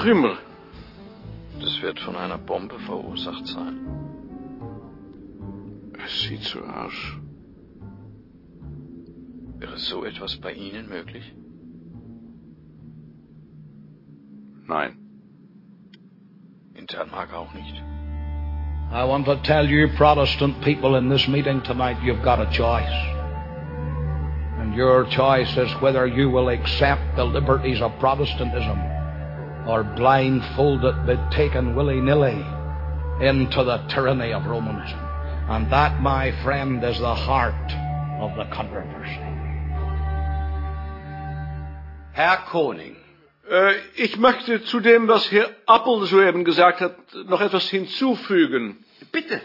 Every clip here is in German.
Trümmer? Das wird von einer Bombe verursacht sein. Es sieht so aus. Wäre so etwas bei Ihnen möglich? Nein. In Dänemark auch nicht. I want to tell you, Protestant people in this meeting tonight, you've got a choice. And your choice is whether you will accept the liberties of Protestantism or blindfolded be taken willy-nilly into the tyranny of Romanism. And that, my friend, is the heart of the controversy. Herr Koning, Äh, ich möchte zu dem, was Herr Appel soeben gesagt hat, noch etwas hinzufügen. bitte. Äh,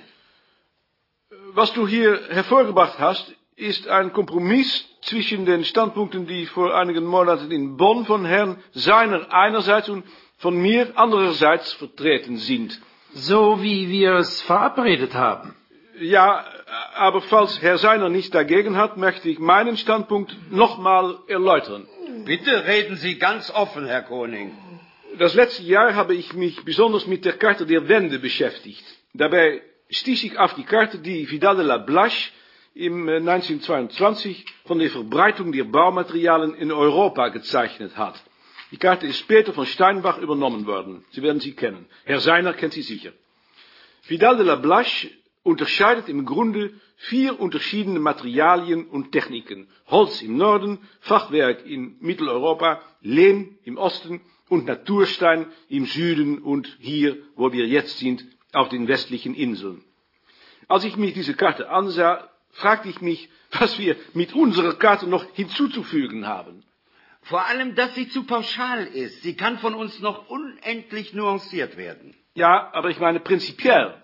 was du hier hervorgebracht hast, ist ein Kompromiss zwischen den Standpunkten, die vor einigen Monaten in Bonn von Herrn Seiner einerseits und von mir andererseits vertreten sind. So wie wir es verabredet haben. Ja, aber falls Herr Seiner nicht dagegen hat, möchte ich meinen Standpunkt nochmal erläutern. Bitte reden Sie ganz offen, Herr Koning. Das letzte Jahr habe ich mich besonders mit der Karte der Wende beschäftigt. Dabei stieß ich auf die Karte, die Vidal de la Blache im äh, 1922 von der Verbreitung der Baumaterialien in Europa gezeichnet hat. Die Karte ist später von Steinbach übernommen worden. Sie werden sie kennen. Herr Seiner kennt sie sicher. Vidal de la Blache unterscheidet im Grunde vier unterschiedene Materialien und Techniken. Holz im Norden, Fachwerk in Mitteleuropa, Lehm im Osten und Naturstein im Süden und hier, wo wir jetzt sind, auf den westlichen Inseln. Als ich mir diese Karte ansah, fragte ich mich, was wir mit unserer Karte noch hinzuzufügen haben. Vor allem, dass sie zu pauschal ist. Sie kann von uns noch unendlich nuanciert werden. Ja, aber ich meine prinzipiell.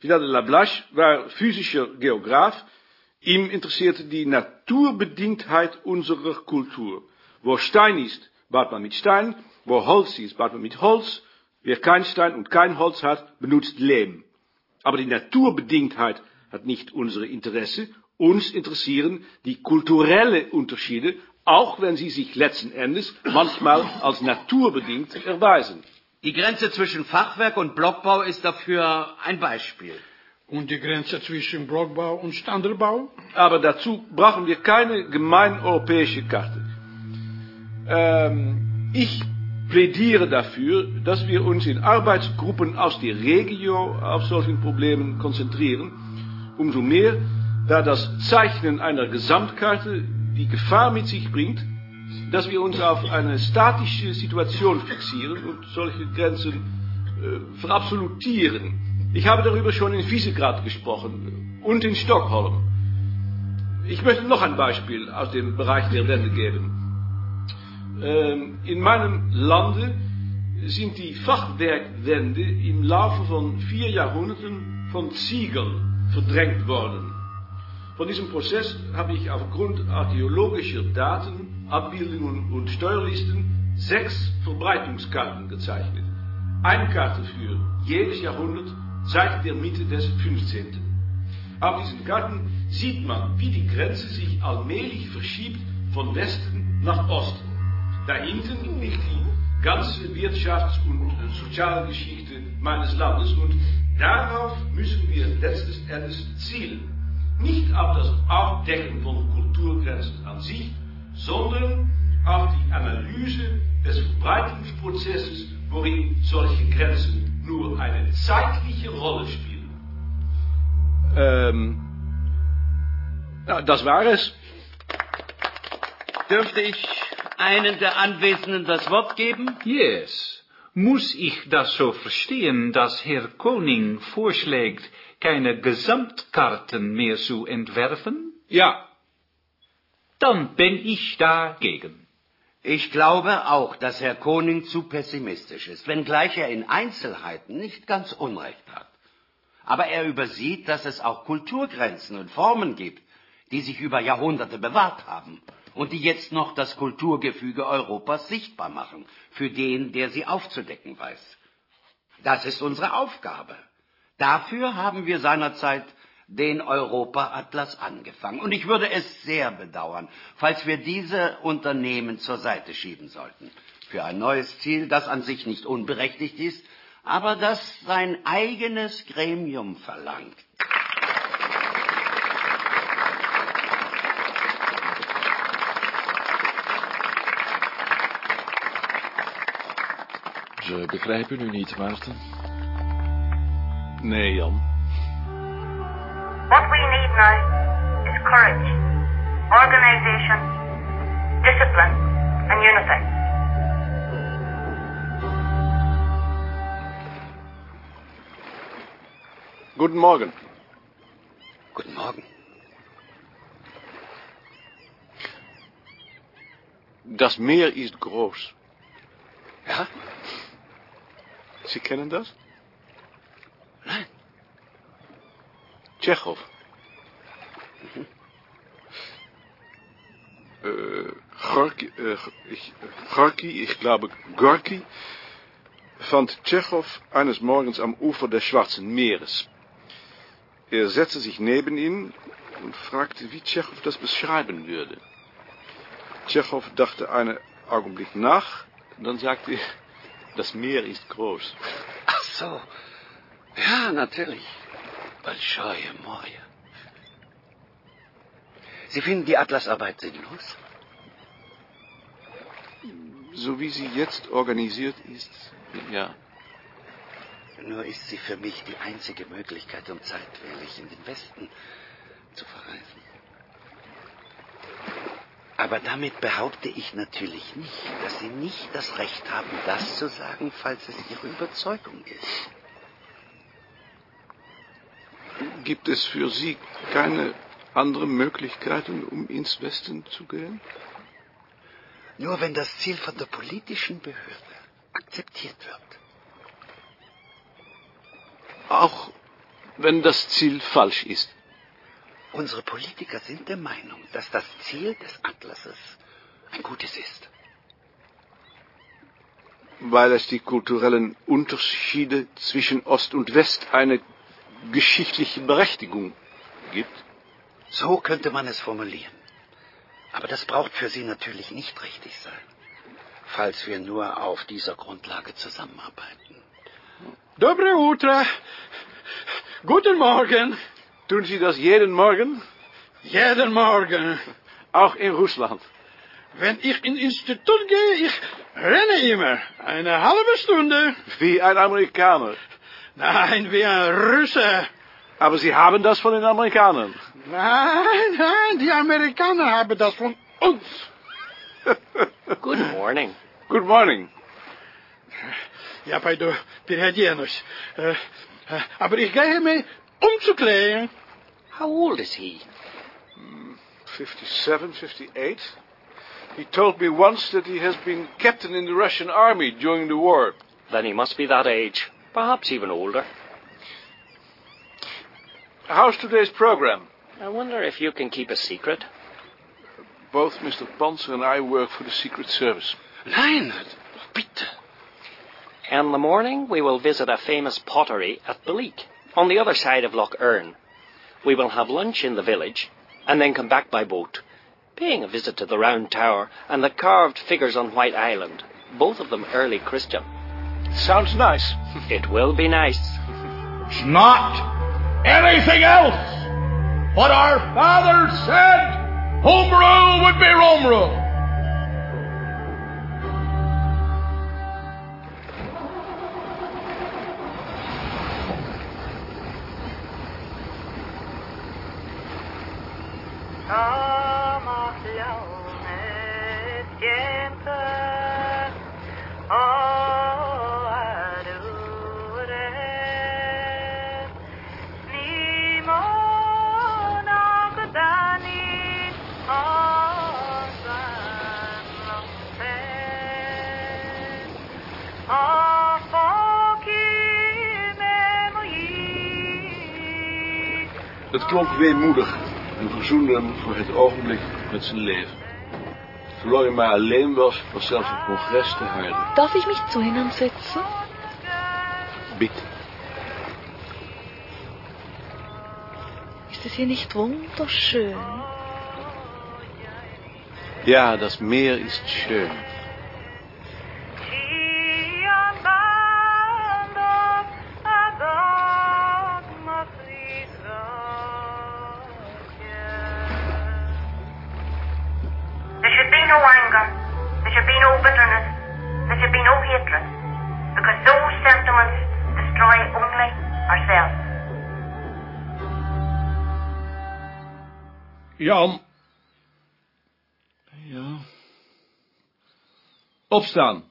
Vidal de la Blache war physischer Geograf. Ihm interessierte die Naturbedingtheit unserer Kultur. Wo Stein ist, baut man mit Stein. Wo Holz ist, baut man mit Holz. Wer kein Stein und kein Holz hat, benutzt Lehm. Aber die Naturbedingtheit hat nicht unsere Interesse. Uns interessieren die kulturellen Unterschiede, auch wenn sie sich letzten Endes manchmal als naturbedingt erweisen. Die Grenze zwischen Fachwerk und Blockbau ist dafür ein Beispiel. Und die Grenze zwischen Blockbau und Standardbau? Aber dazu brauchen wir keine gemeineuropäische Karte. Ähm, ich plädiere dafür, dass wir uns in Arbeitsgruppen aus der Regio auf solchen Problemen konzentrieren. Umso mehr, da das Zeichnen einer Gesamtkarte die Gefahr mit sich bringt, dass wir uns auf eine statische Situation fixieren und solche Grenzen äh, verabsolutieren. Ich habe darüber schon in Visegrad gesprochen und in Stockholm. Ich möchte noch ein Beispiel aus dem Bereich der Wende geben. Ähm, in meinem Lande sind die Fachwerkwände im Laufe von vier Jahrhunderten von Ziegeln verdrängt worden. Von diesem Prozess habe ich aufgrund archäologischer Daten, Abbildungen und Steuerlisten sechs Verbreitungskarten gezeichnet. Eine Karte für jedes Jahrhundert seit der Mitte des 15. Auf diesen Karten sieht man, wie die Grenze sich allmählich verschiebt von Westen nach Osten. Dahinten liegt die ganze Wirtschafts- und Sozialgeschichte meines Landes und darauf müssen wir letztes Endes zielen. Nicht auf das Aufdecken von Kulturgrenzen an sich, sondern auf die Analyse des Verbreitungsprozesses, worin solche Grenzen nur eine zeitliche Rolle spielen. Ähm, ja, das war es. Dürfte ich einen der Anwesenden das Wort geben? Yes. Muss ich das so verstehen, dass Herr Koning vorschlägt, keine Gesamtkarten mehr zu entwerfen? Ja, Dann bin ich dagegen. Ich glaube auch, dass Herr Koning zu pessimistisch ist, wenngleich er in Einzelheiten nicht ganz Unrecht hat. Aber er übersieht, dass es auch Kulturgrenzen und Formen gibt, die sich über Jahrhunderte bewahrt haben und die jetzt noch das Kulturgefüge Europas sichtbar machen, für den, der sie aufzudecken weiß. Das ist unsere Aufgabe. Dafür haben wir seinerzeit den Europa-Atlas angefangen. Und ich würde es sehr bedauern, falls wir diese Unternehmen zur Seite schieben sollten. für ein neues Ziel, das an sich nicht unberechtigt ist, aber das sein eigenes Gremium verlangt. Ze begrijpen u niet, Maarten. Nee, Jan. What we need now is courage, organization, discipline, and unity. Guten Morgen. Guten Morgen. Das Meer ist groß. Ja? Kennen das? Nein. Tschechow. Gorki, äh, ich, Gorki, ich glaube Gorki, fand Tschechow eines Morgens am Ufer des Schwarzen Meeres. Er setzte sich neben ihn und fragte, wie Tschechow das beschreiben würde. Tschechow dachte einen Augenblick nach, dann sagte er, das Meer ist groß. Ach so. Ja, natürlich. Большое море. Sie finden die Atlasarbeit sinnlos? So wie sie jetzt organisiert ist, ja. Nur ist sie für mich die einzige Möglichkeit, um zeitweilig in den Westen zu verreisen. Aber damit behaupte ich natürlich nicht, dass Sie nicht das Recht haben, das zu sagen, falls es Ihre Überzeugung ist. Gibt es für Sie keine anderen Möglichkeiten, um ins Westen zu gehen? Nur wenn das Ziel von der politischen Behörde akzeptiert wird. Auch wenn das Ziel falsch ist. Unsere Politiker sind der Meinung, dass das Ziel des Atlases ein gutes ist. Weil es die kulturellen Unterschiede zwischen Ost und West eine geschichtliche Berechtigung gibt. So könnte man es formulieren. Aber das braucht für Sie natürlich nicht richtig sein, falls wir nur auf dieser Grundlage zusammenarbeiten. Dobre utro. Guten Morgen. Tun Sie das jeden Morgen? Jeden Morgen. Auch in Russland. Wenn ich ins Institut gehe, ich renne immer. Eine halbe Stunde. Wie ein Amerikaner. Nein, wie ein Russe. Aber Sie haben das von den Amerikanern. Nein, nein, die Amerikaner haben das von uns. Good morning. Good morning. Ja, pardon, переоденусь. Äh, äh, aber ich gehe mir umzukleiden. How old is he? Hmm, 57, 58. He told me once that he has been captain in the Russian army during the war. Then he must be that age. Perhaps even older. How's today's program? I wonder if you can keep a secret. Both Mr. Panzer and I work for the Secret Service. Nein, bitte. In the morning, we will visit a famous pottery at Bleak, on the other side of Loch Erne. We will have lunch in the village, and then come back by boat, paying a visit to the Round Tower and the carved figures on White Island, both of them early Christian. Sounds nice. It will be nice. It's not anything else. What our fathers said, home rule would be Rome rule. Het klonk weemoedig en verzoende hem voor het ogenblik met zijn leven. Zolang hij maar alleen was, was zelfs een congres te harde. Darf ich mich zu Ihnen setzen? Bitte. Ist es hier nicht wunderschön? Ja, das Meer ist schön. Jan, Ja, opstaan.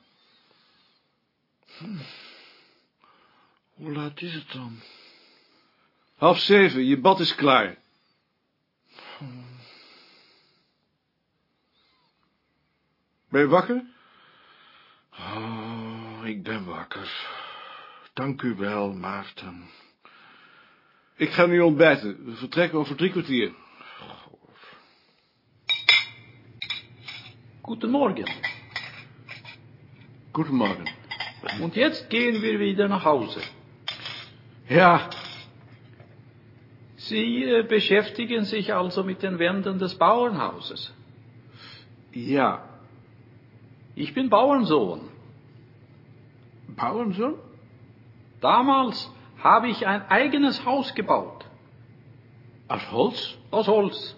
hoe laat is het dan? Half zeven, je bad is klaar. Ben je wakker? Oh, ik ben wakker. Dank u wel, Maarten. Ik ga nu ontbijten. We vertrekken over drie kwartier. Guten Morgen. Goedemorgen. Und jetzt gehen wir wieder nach Hause. Ja, Sie äh, beschäftigen sich also mit den Wänden des Bauernhauses. ja. Ich bin Bauernsohn. Bauernzoon? Damals habe ich ein eigenes Haus gebaut. Aus Holz? Aus Holz.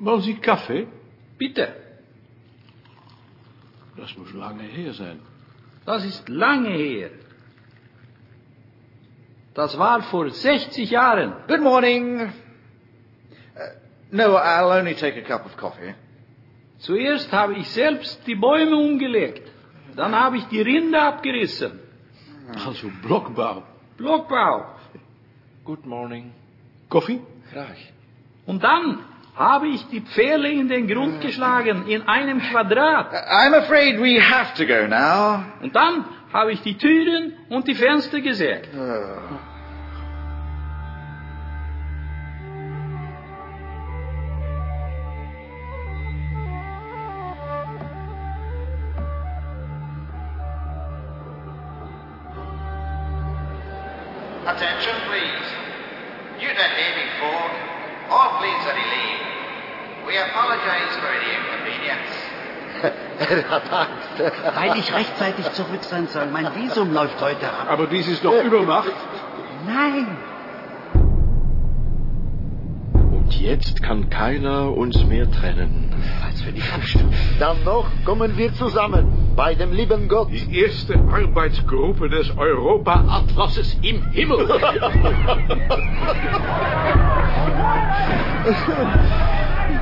Wollen Sie Kaffee? Bitte. Das muss lange her sein. Das ist lange her. Das war vor 60 Jahren. Good morning. Uh, no, I'll only take a cup of coffee. Zuerst habe ich selbst die Bäume umgelegt. Dann habe ich die Rinde abgerissen. Also Blockbau. Blockbau. Good morning. Koffie? Graag. Und dann habe ich die Pfähle in den Grund geschlagen, in einem Quadrat. I'm afraid we have to go now. Und dann habe ich die Türen und die Fenster gesägt. Attention, please. You don't hear me fork. Or please any leave. We apologize for any inconvenience. Er hat Angst. Weil ich rechtzeitig zurück sein soll. Mein Visum läuft heute ab. Aber dies ist doch Übermacht. Nein. Und jetzt kann keiner uns mehr trennen. Was für die Verstand. Dann noch kommen wir zusammen bei dem lieben Gott. Die erste Arbeitsgruppe des Europa-Atlases im Himmel. For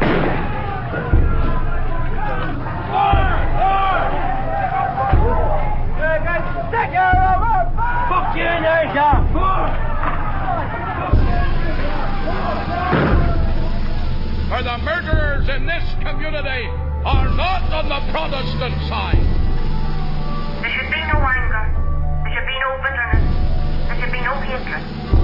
the murderers in this community are not on the Protestant side. There should be no anger. There should be no bitterness. There should be no hatred.